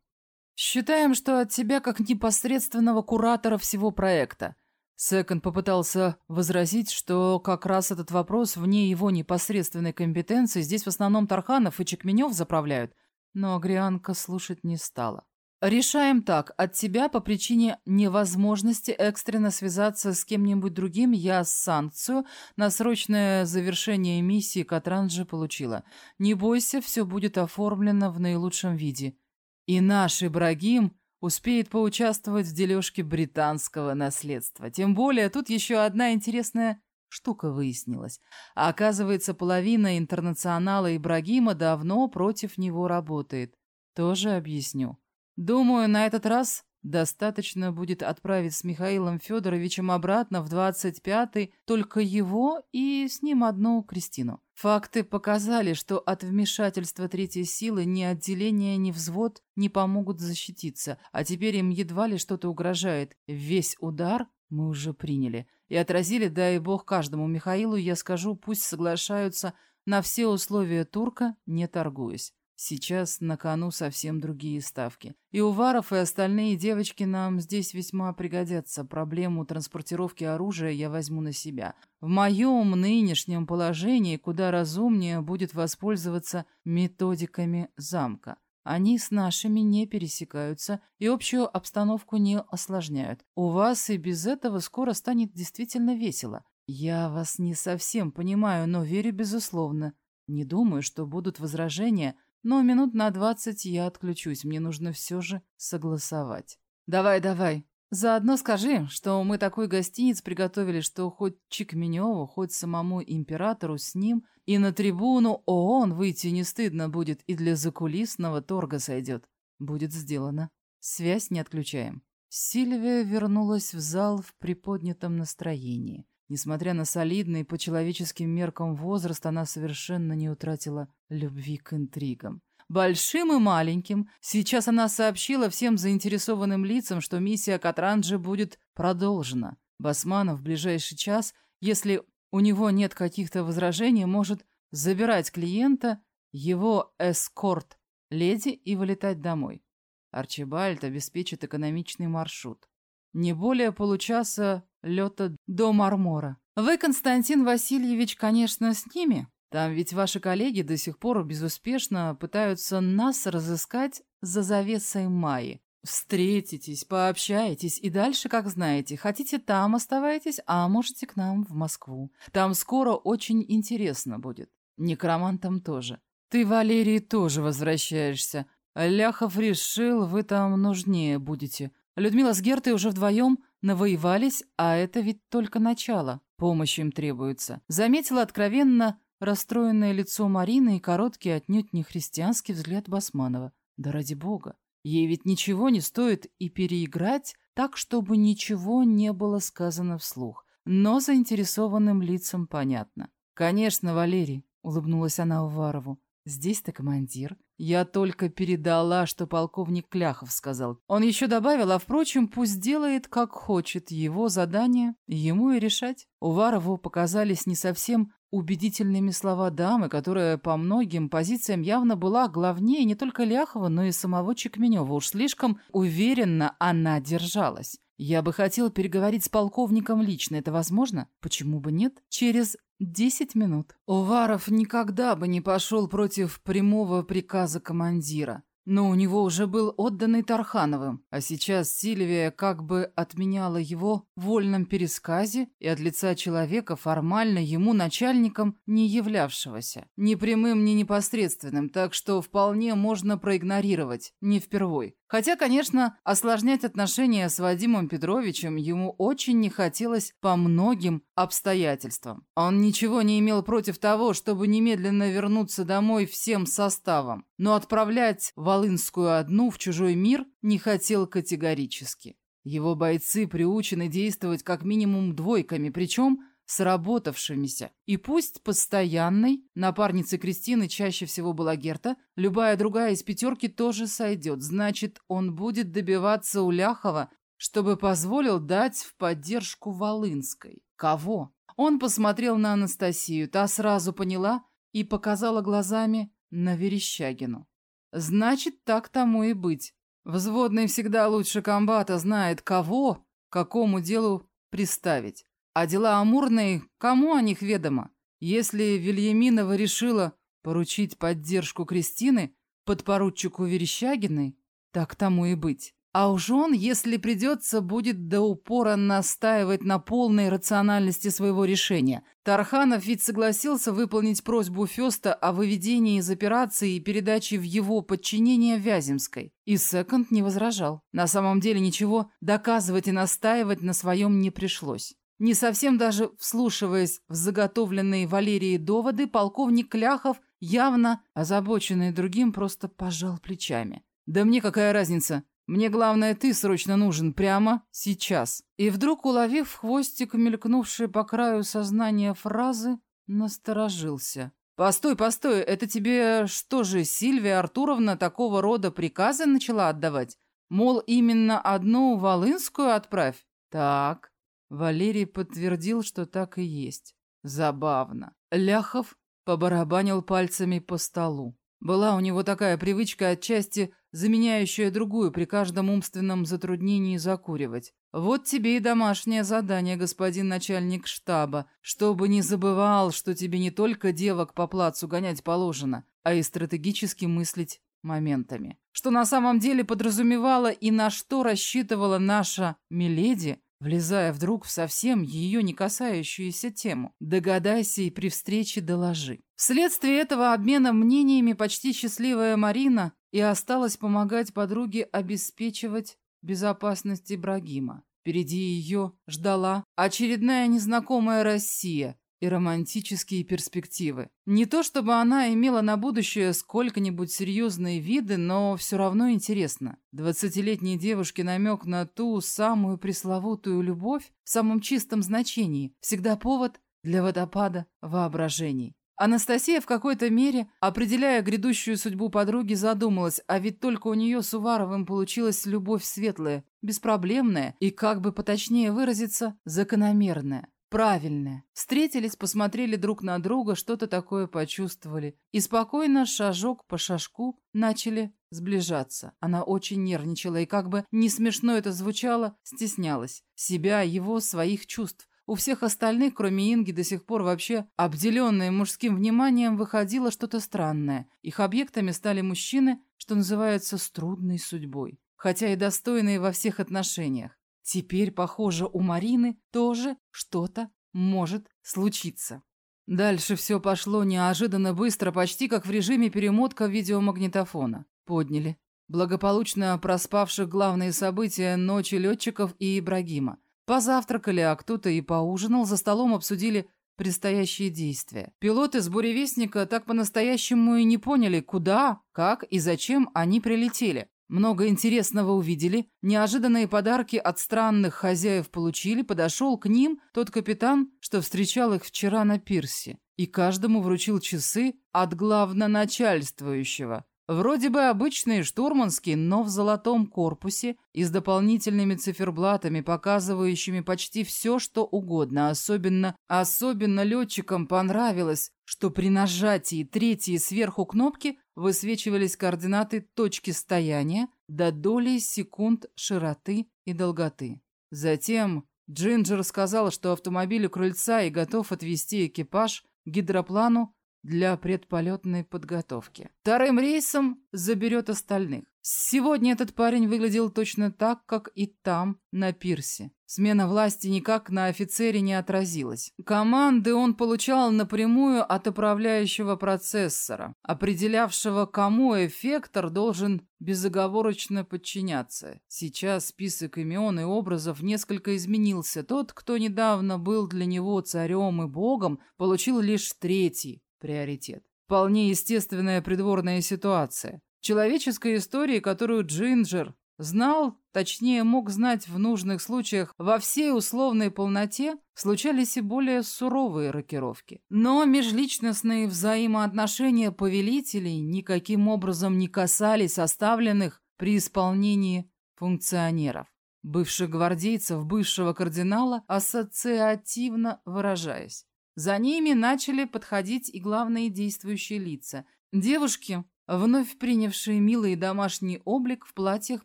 «Считаем, что от тебя как непосредственного куратора всего проекта». Секон попытался возразить, что как раз этот вопрос вне его непосредственной компетенции здесь в основном Тарханов и Чекменев заправляют, но Агрианка слушать не стала. Решаем так. От тебя по причине невозможности экстренно связаться с кем-нибудь другим я санкцию на срочное завершение миссии Катранджи получила. Не бойся, все будет оформлено в наилучшем виде. И наш Ибрагим успеет поучаствовать в дележке британского наследства. Тем более тут еще одна интересная штука выяснилась. А оказывается, половина интернационала Ибрагима давно против него работает. Тоже объясню. Думаю, на этот раз достаточно будет отправить с Михаилом Федоровичем обратно в 25-й только его и с ним одну Кристину. Факты показали, что от вмешательства третьей силы ни отделение, ни взвод не помогут защититься, а теперь им едва ли что-то угрожает. Весь удар мы уже приняли и отразили, дай бог, каждому Михаилу, я скажу, пусть соглашаются на все условия турка, не торгуясь. Сейчас на кону совсем другие ставки. И Уваров, и остальные девочки нам здесь весьма пригодятся. Проблему транспортировки оружия я возьму на себя. В моем нынешнем положении куда разумнее будет воспользоваться методиками замка. Они с нашими не пересекаются и общую обстановку не осложняют. У вас и без этого скоро станет действительно весело. Я вас не совсем понимаю, но верю безусловно. Не думаю, что будут возражения, но минут на двадцать я отключусь, мне нужно все же согласовать. Давай, давай. Заодно скажи, что мы такой гостиниц приготовили, что хоть Чикменеву, хоть самому императору с ним и на трибуну ООН выйти не стыдно будет и для закулисного торга сойдет. Будет сделано. Связь не отключаем. Сильвия вернулась в зал в приподнятом настроении. Несмотря на солидный по человеческим меркам возраст, она совершенно не утратила любви к интригам. Большим и маленьким, сейчас она сообщила всем заинтересованным лицам, что миссия Катранджи будет продолжена. Басманов в ближайший час, если у него нет каких-то возражений, может забирать клиента, его эскорт, леди и вылетать домой. Арчибальд обеспечит экономичный маршрут. Не более получаса лета до Мармора. Вы, Константин Васильевич, конечно, с ними. Там ведь ваши коллеги до сих пор безуспешно пытаются нас разыскать за завесой Майи. Встретитесь, пообщаетесь и дальше, как знаете. Хотите, там оставайтесь, а можете к нам в Москву. Там скоро очень интересно будет. Некромантам тоже. Ты, Валерий, тоже возвращаешься. Ляхов решил, вы там нужнее будете. Людмила с Гертой уже вдвоем Навоевались, а это ведь только начало. Помощь им требуется. Заметила откровенно расстроенное лицо Марины и короткий, отнюдь не христианский взгляд Басманова. Да ради бога. Ей ведь ничего не стоит и переиграть так, чтобы ничего не было сказано вслух. Но заинтересованным лицам понятно. «Конечно, Валерий», — улыбнулась она Уварову. «Здесь-то командир. Я только передала, что полковник Кляхов сказал. Он еще добавил, а впрочем, пусть делает, как хочет. Его задание, ему и решать». Уварову показались не совсем убедительными слова дамы, которая по многим позициям явно была главнее не только Ляхова, но и самого Чекменева. Уж слишком уверенно она держалась. Я бы хотел переговорить с полковником лично. Это возможно? Почему бы нет? Через десять минут. Уваров никогда бы не пошел против прямого приказа командира. Но у него уже был отданный Тархановым, а сейчас Сильвия как бы отменяла его в вольном пересказе и от лица человека, формально ему начальником не являвшегося. Ни прямым, ни непосредственным, так что вполне можно проигнорировать, не впервой. Хотя, конечно, осложнять отношения с Вадимом Петровичем ему очень не хотелось по многим обстоятельствам. Он ничего не имел против того, чтобы немедленно вернуться домой всем составом, но отправлять Волынскую одну в чужой мир не хотел категорически. Его бойцы приучены действовать как минимум двойками, причем сработавшимися. И пусть постоянной, напарницей Кристины чаще всего была Герта, любая другая из пятерки тоже сойдет. Значит, он будет добиваться у Ляхова, чтобы позволил дать в поддержку Волынской. Кого? Он посмотрел на Анастасию, та сразу поняла и показала глазами на Верещагину. Значит, так тому и быть. Взводный всегда лучше комбата знает, кого какому делу приставить. А дела амурные, кому о них ведомо? Если Вильяминова решила поручить поддержку Кристины подпоручику Верещагиной, так тому и быть. А уж он, если придется, будет до упора настаивать на полной рациональности своего решения. Тарханов ведь согласился выполнить просьбу Феста о выведении из операции и передаче в его подчинение Вяземской. И Секонд не возражал. На самом деле ничего доказывать и настаивать на своем не пришлось. Не совсем даже вслушиваясь в заготовленные Валерией доводы, полковник Кляхов, явно озабоченный другим, просто пожал плечами. «Да мне какая разница? Мне главное, ты срочно нужен прямо сейчас». И вдруг, уловив хвостик, мелькнувший по краю сознания фразы, насторожился. «Постой, постой, это тебе что же, Сильвия Артуровна такого рода приказы начала отдавать? Мол, именно одну Волынскую отправь? Так, Валерий подтвердил, что так и есть. Забавно. Ляхов побарабанил пальцами по столу. Была у него такая привычка отчасти заменяющая другую при каждом умственном затруднении закуривать. Вот тебе и домашнее задание, господин начальник штаба, чтобы не забывал, что тебе не только девок по плацу гонять положено, а и стратегически мыслить моментами. Что на самом деле подразумевало и на что рассчитывала наша Миледи, влезая вдруг в совсем ее не касающуюся тему. Догадайся и при встрече доложи. Вследствие этого обмена мнениями почти счастливая Марина и осталась помогать подруге обеспечивать безопасность Ибрагима. Впереди ее ждала очередная незнакомая Россия и романтические перспективы. Не то чтобы она имела на будущее сколько-нибудь серьезные виды, но все равно интересно. Двадцатилетней девушке намек на ту самую пресловутую любовь в самом чистом значении всегда повод для водопада воображений. Анастасия в какой-то мере, определяя грядущую судьбу подруги, задумалась, а ведь только у нее с Уваровым получилась любовь светлая, беспроблемная и, как бы поточнее выразиться, закономерная. Правильная. Встретились, посмотрели друг на друга, что-то такое почувствовали. И спокойно, шажок по шажку, начали сближаться. Она очень нервничала и, как бы не смешно это звучало, стеснялась. Себя, его, своих чувств. У всех остальных, кроме Инги, до сих пор вообще обделенные мужским вниманием выходило что-то странное. Их объектами стали мужчины, что называется, с трудной судьбой. Хотя и достойные во всех отношениях. Теперь, похоже, у Марины тоже что-то может случиться. Дальше все пошло неожиданно быстро, почти как в режиме перемотка видеомагнитофона. Подняли. Благополучно проспавших главные события ночи летчиков и Ибрагима. Позавтракали, а кто-то и поужинал, за столом обсудили предстоящие действия. Пилоты с буревестника так по-настоящему и не поняли, куда, как и зачем они прилетели. Много интересного увидели, неожиданные подарки от странных хозяев получили, подошел к ним тот капитан, что встречал их вчера на пирсе, и каждому вручил часы от главноначальствующего, Вроде бы обычный штурманский, но в золотом корпусе и с дополнительными циферблатами, показывающими почти все, что угодно. Особенно, особенно летчикам понравилось, что при нажатии третьей сверху кнопки высвечивались координаты точки стояния до доли секунд широты и долготы. Затем Джинджер сказал, что автомобиль у крыльца и готов отвезти экипаж гидроплану для предполетной подготовки. Вторым рейсом заберет остальных. Сегодня этот парень выглядел точно так, как и там, на пирсе. Смена власти никак на офицере не отразилась. Команды он получал напрямую от управляющего процессора, определявшего, кому эффектор должен безоговорочно подчиняться. Сейчас список имен и образов несколько изменился. Тот, кто недавно был для него царем и богом, получил лишь третий, приоритет. Вполне естественная придворная ситуация. Человеческой истории, которую Джинджер знал, точнее мог знать в нужных случаях, во всей условной полноте случались и более суровые рокировки. Но межличностные взаимоотношения повелителей никаким образом не касались оставленных при исполнении функционеров бывших гвардейцев, бывшего кардинала, ассоциативно выражаясь. За ними начали подходить и главные действующие лица. Девушки, вновь принявшие милый домашний облик в платьях,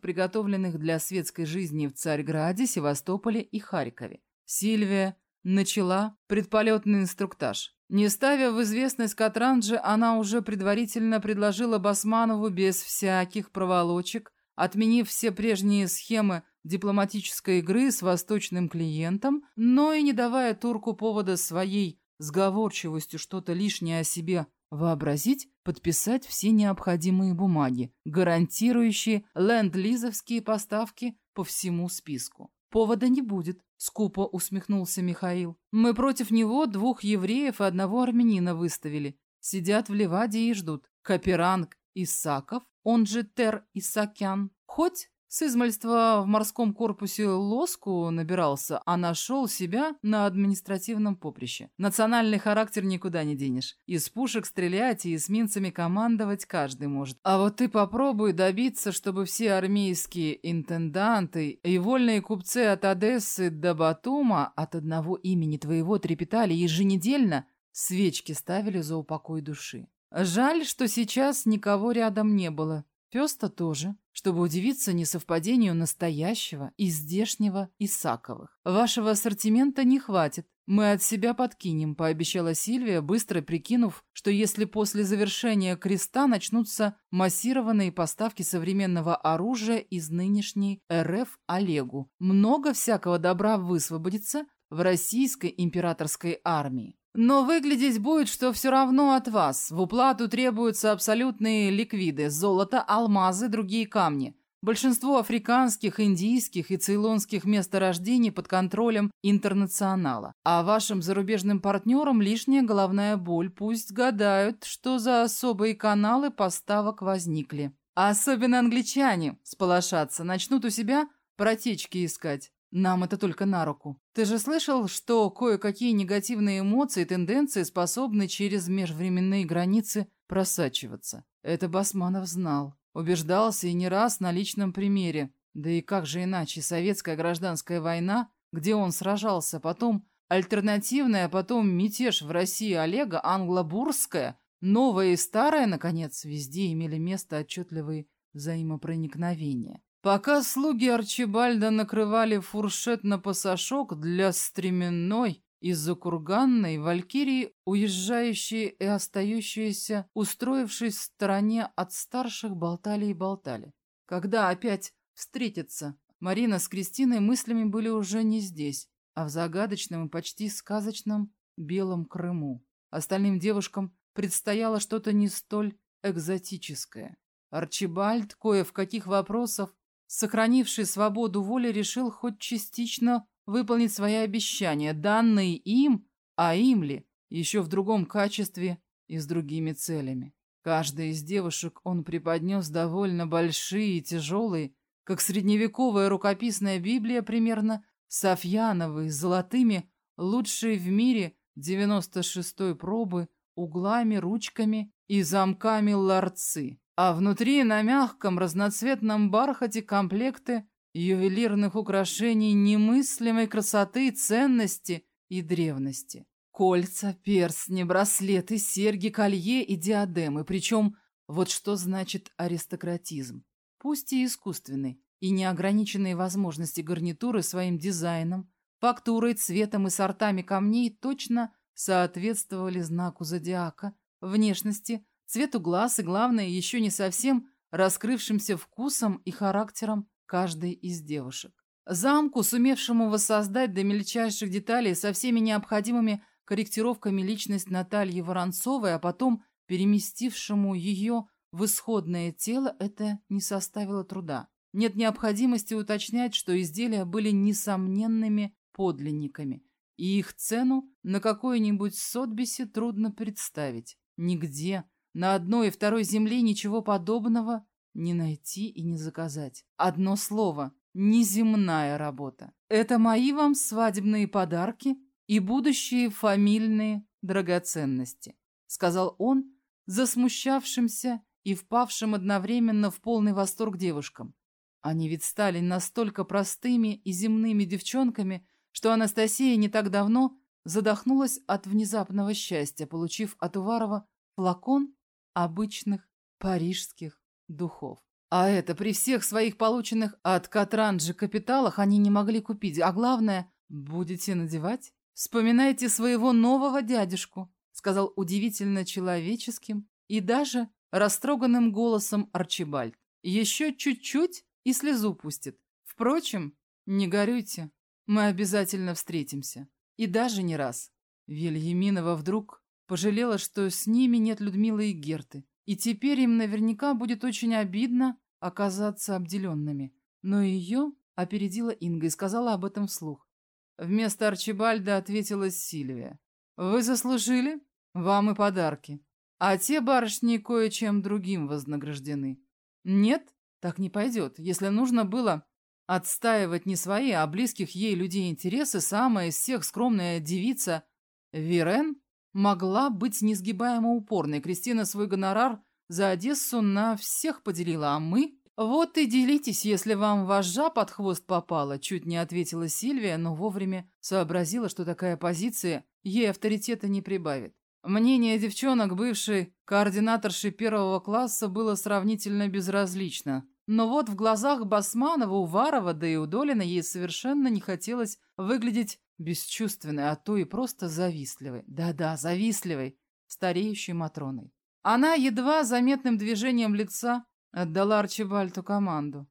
приготовленных для светской жизни в Царьграде, Севастополе и Харькове. Сильвия начала предполетный инструктаж. Не ставя в известность Катранджи, она уже предварительно предложила Басманову без всяких проволочек, отменив все прежние схемы дипломатической игры с восточным клиентом, но и не давая турку повода своей сговорчивостью что-то лишнее о себе вообразить, подписать все необходимые бумаги, гарантирующие ленд-лизовские поставки по всему списку. Повода не будет, скупо усмехнулся Михаил. Мы против него двух евреев и одного армянина выставили. Сидят в Ливаде и ждут. Каперанг Исаков, он же Тер Исакян, хоть с измальства в морском корпусе лоску набирался, а нашел себя на административном поприще. Национальный характер никуда не денешь. Из пушек стрелять и эсминцами командовать каждый может. А вот ты попробуй добиться, чтобы все армейские интенданты и вольные купцы от Одессы до Батума от одного имени твоего трепетали еженедельно, свечки ставили за упокой души. Жаль, что сейчас никого рядом не было. Пёс-то тоже, чтобы удивиться несовпадению настоящего и здешнего Исаковых. Вашего ассортимента не хватит. Мы от себя подкинем, пообещала Сильвия, быстро прикинув, что если после завершения креста начнутся массированные поставки современного оружия из нынешней РФ Олегу, много всякого добра высвободится в российской императорской армии. Но выглядеть будет, что все равно от вас. В уплату требуются абсолютные ликвиды – золото, алмазы, другие камни. Большинство африканских, индийских и цейлонских месторождений под контролем интернационала. А вашим зарубежным партнерам лишняя головная боль. Пусть гадают, что за особые каналы поставок возникли. А особенно англичане сполошатся, начнут у себя протечки искать. Нам это только на руку. Ты же слышал, что кое-какие негативные эмоции и тенденции способны через межвременные границы просачиваться? Это Басманов знал. Убеждался и не раз на личном примере. Да и как же иначе, советская гражданская война, где он сражался, потом альтернативная, потом мятеж в России Олега, англобурская, новая и старая, наконец, везде имели место отчетливые взаимопроникновения. Пока слуги Арчибальда накрывали фуршет на пасашок для стременной из-за курганной валькирии, уезжающие и остающиеся, устроившись в стороне от старших, болтали и болтали. Когда опять встретятся, Марина с Кристиной мыслями были уже не здесь, а в загадочном и почти сказочном Белом Крыму. Остальным девушкам предстояло что-то не столь экзотическое. Арчибальд кое в каких вопросах сохранивший свободу воли, решил хоть частично выполнить свои обещания, данные им, а им ли, еще в другом качестве и с другими целями. Каждая из девушек он преподнес довольно большие и тяжелые, как средневековая рукописная Библия примерно, Софьяновые, золотыми, лучшие в мире 96-й пробы, углами, ручками и замками ларцы а внутри на мягком разноцветном бархате комплекты ювелирных украшений немыслимой красоты, ценности и древности. Кольца, перстни, браслеты, серьги, колье и диадемы. Причем вот что значит аристократизм. Пусть и искусственный, и неограниченные возможности гарнитуры своим дизайном, фактурой, цветом и сортами камней точно соответствовали знаку зодиака, внешности, цвету глаз и, главное, еще не совсем раскрывшимся вкусом и характером каждой из девушек. Замку, сумевшему воссоздать до мельчайших деталей со всеми необходимыми корректировками личность Натальи Воронцовой, а потом переместившему ее в исходное тело, это не составило труда. Нет необходимости уточнять, что изделия были несомненными подлинниками, и их цену на какой-нибудь сотбисе трудно представить. Нигде на одной и второй земле ничего подобного не найти и не заказать. Одно слово – неземная работа. Это мои вам свадебные подарки и будущие фамильные драгоценности, сказал он засмущавшимся и впавшим одновременно в полный восторг девушкам. Они ведь стали настолько простыми и земными девчонками, что Анастасия не так давно задохнулась от внезапного счастья, получив от Уварова флакон обычных парижских духов. А это при всех своих полученных от Катранджи капиталах они не могли купить. А главное, будете надевать? Вспоминайте своего нового дядюшку, сказал удивительно человеческим и даже растроганным голосом Арчибальд. Еще чуть-чуть и слезу пустит. Впрочем, не горюйте, мы обязательно встретимся. И даже не раз. Вильяминова вдруг Пожалела, что с ними нет Людмилы и Герты. И теперь им наверняка будет очень обидно оказаться обделенными. Но ее опередила Инга и сказала об этом вслух. Вместо Арчибальда ответила Сильвия. «Вы заслужили? Вам и подарки. А те барышни кое-чем другим вознаграждены. Нет, так не пойдет. Если нужно было отстаивать не свои, а близких ей людей интересы, самая из всех скромная девица Вирен могла быть несгибаемо упорной. Кристина свой гонорар за Одессу на всех поделила, а мы... Вот и делитесь, если вам вожжа под хвост попала, чуть не ответила Сильвия, но вовремя сообразила, что такая позиция ей авторитета не прибавит. Мнение девчонок, бывшей координаторши первого класса, было сравнительно безразлично. Но вот в глазах Басманова, Уварова, да и Удолина ей совершенно не хотелось выглядеть бесчувственной, а то и просто завистливой. Да-да, завистливой, стареющей Матроной. Она едва заметным движением лица отдала Арчибальту команду.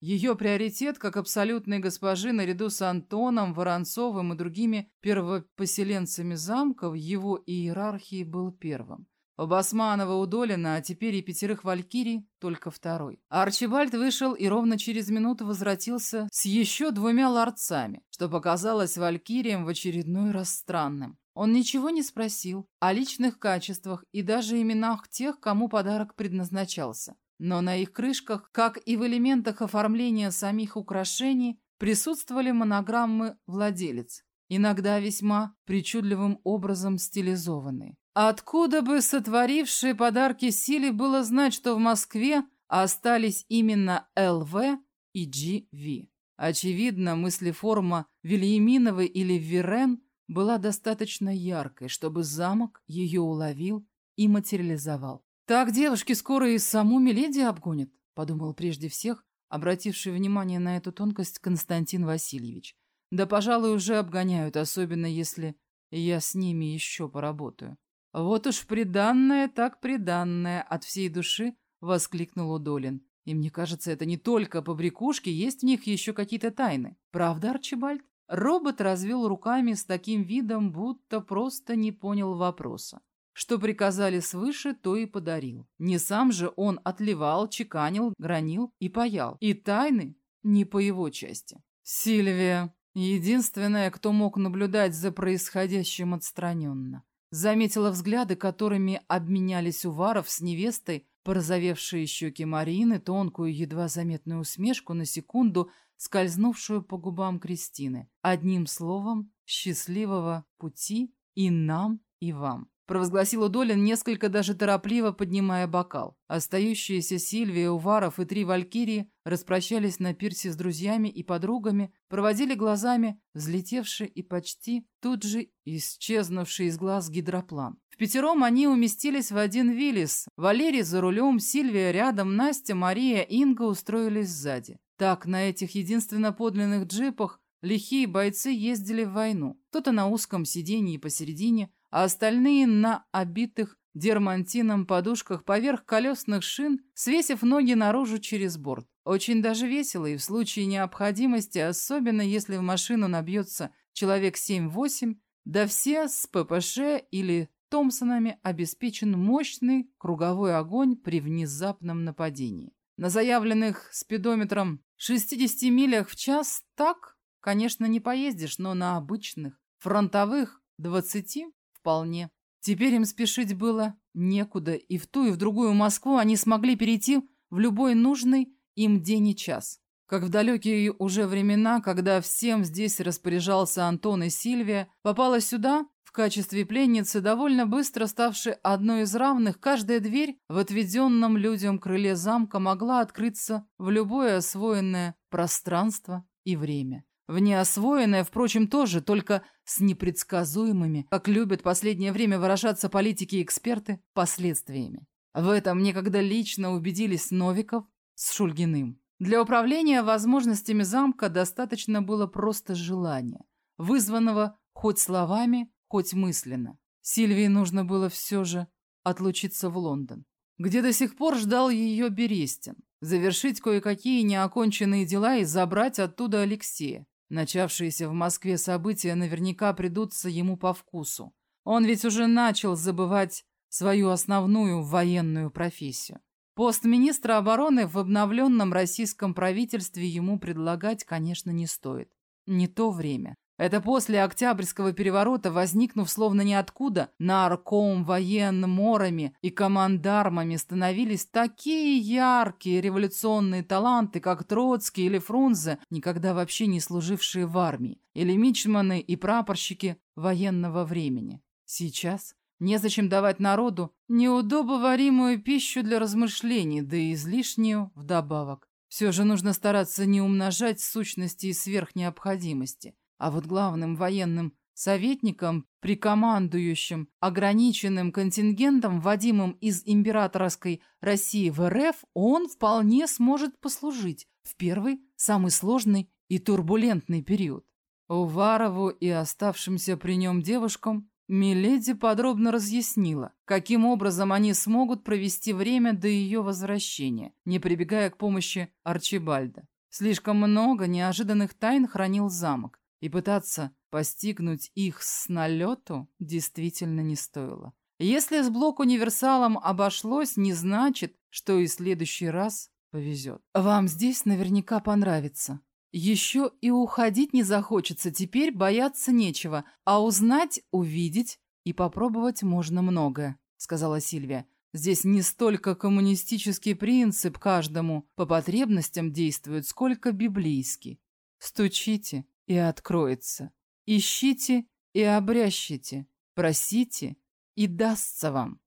Ее приоритет, как абсолютной госпожи, наряду с Антоном, Воронцовым и другими первопоселенцами замка, в его иерархии был первым. Басманова, у Долина, а теперь и пятерых валькирий, только второй. Арчибальд вышел и ровно через минуту возвратился с еще двумя ларцами, что показалось валькириям в очередной раз странным. Он ничего не спросил о личных качествах и даже именах тех, кому подарок предназначался. Но на их крышках, как и в элементах оформления самих украшений, присутствовали монограммы «Владелец», иногда весьма причудливым образом стилизованные. Откуда бы сотворившие подарки Силе было знать, что в Москве остались именно ЛВ и GV? Очевидно, мыслеформа Вильяминовой или Вирен была достаточно яркой, чтобы замок ее уловил и материализовал. «Так девушки скоро и саму Миледи обгонят», — подумал прежде всех, обративший внимание на эту тонкость Константин Васильевич. «Да, пожалуй, уже обгоняют, особенно если я с ними еще поработаю». «Вот уж приданное, так приданное, от всей души!» — воскликнул Удолин. «И мне кажется, это не только побрякушки, есть в них еще какие-то тайны. Правда, Арчибальд?» Робот развел руками с таким видом, будто просто не понял вопроса. Что приказали свыше, то и подарил. Не сам же он отливал, чеканил, гранил и паял. И тайны не по его части. Сильвия, единственная, кто мог наблюдать за происходящим отстраненно. Заметила взгляды, которыми обменялись Уваров с невестой, порозовевшие щеки Марины, тонкую, едва заметную усмешку на секунду, скользнувшую по губам Кристины. Одним словом, счастливого пути и нам, и вам провозгласил Удолин, несколько даже торопливо поднимая бокал. Остающиеся Сильвия, Уваров и три валькирии распрощались на пирсе с друзьями и подругами, проводили глазами взлетевший и почти тут же исчезнувший из глаз гидроплан. В пятером они уместились в один Виллис. Валерий за рулем, Сильвия рядом, Настя, Мария, Инга устроились сзади. Так, на этих единственно подлинных джипах лихие бойцы ездили в войну. Кто-то на узком сиденье посередине, а остальные на обитых дермантином подушках поверх колесных шин, свесив ноги наружу через борт. Очень даже весело и в случае необходимости, особенно если в машину набьется человек 7-8, да все с ППШ или Томпсонами обеспечен мощный круговой огонь при внезапном нападении. На заявленных спидометром 60 милях в час так, конечно, не поездишь, но на обычных фронтовых 20 Вполне. Теперь им спешить было некуда, и в ту и в другую Москву они смогли перейти в любой нужный им день и час. Как в далекие уже времена, когда всем здесь распоряжался Антон и Сильвия, попала сюда, в качестве пленницы, довольно быстро ставшей одной из равных, каждая дверь в отведенном людям крыле замка могла открыться в любое освоенное пространство и время. В неосвоенное, впрочем, тоже, только с непредсказуемыми, как любят последнее время выражаться политики и эксперты, последствиями. В этом некогда лично убедились Новиков с Шульгиным. Для управления возможностями замка достаточно было просто желания, вызванного хоть словами, хоть мысленно. Сильвии нужно было все же отлучиться в Лондон, где до сих пор ждал ее Берестин, завершить кое-какие неоконченные дела и забрать оттуда Алексея. Начавшиеся в Москве события наверняка придутся ему по вкусу. Он ведь уже начал забывать свою основную военную профессию. Пост министра обороны в обновленном российском правительстве ему предлагать, конечно, не стоит. Не то время. Это после Октябрьского переворота, возникнув словно ниоткуда, нарком, военно-морами и командармами становились такие яркие революционные таланты, как Троцкий или Фрунзе, никогда вообще не служившие в армии, или мичманы и прапорщики военного времени. Сейчас незачем давать народу неудобоваримую пищу для размышлений, да и излишнюю вдобавок. Все же нужно стараться не умножать сущности и сверхнеобходимости – а вот главным военным Советником, прикомандующим ограниченным контингентом, вводимым из императорской России в РФ, он вполне сможет послужить в первый, самый сложный и турбулентный период. Уварову и оставшимся при нем девушкам Миледи подробно разъяснила, каким образом они смогут провести время до ее возвращения, не прибегая к помощи Арчибальда. Слишком много неожиданных тайн хранил замок, и пытаться постигнуть их с налету действительно не стоило. Если с блок-универсалом обошлось, не значит, что и следующий раз повезет. Вам здесь наверняка понравится. Еще и уходить не захочется, теперь бояться нечего, а узнать, увидеть и попробовать можно многое, сказала Сильвия. Здесь не столько коммунистический принцип каждому по потребностям действует, сколько библейский. Стучите, и откроется. Ищите и обрящите, просите, и дастся вам.